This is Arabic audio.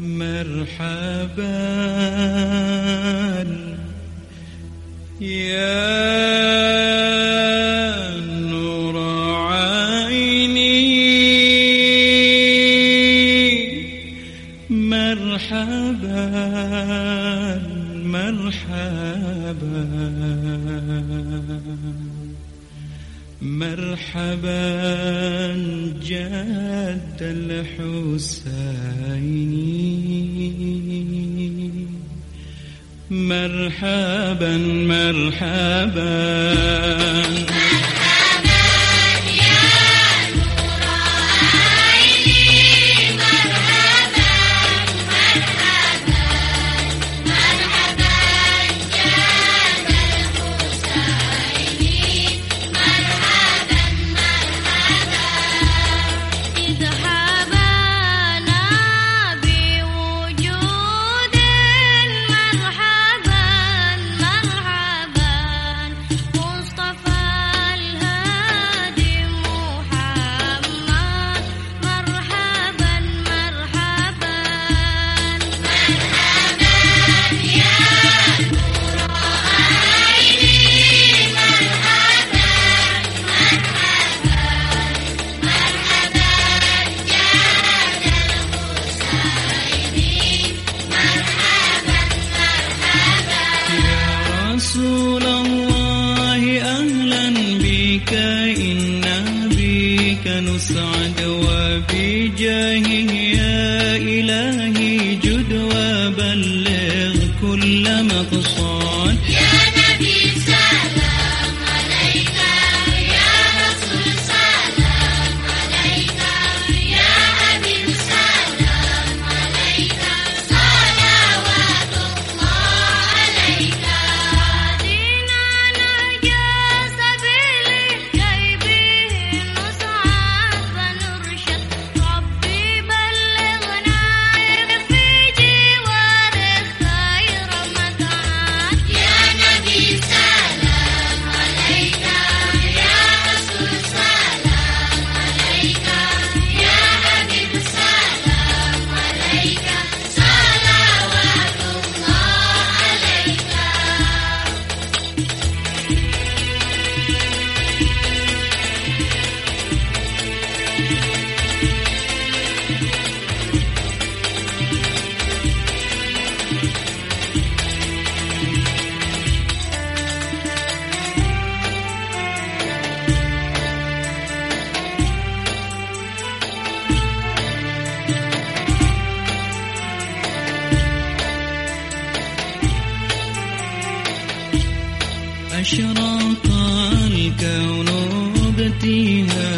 مرحبا. مرحبا جاد الحسين. مرحبا مرحبا. إنا بك نسعد وبجاهه يا إله أشرق الكون وبتيها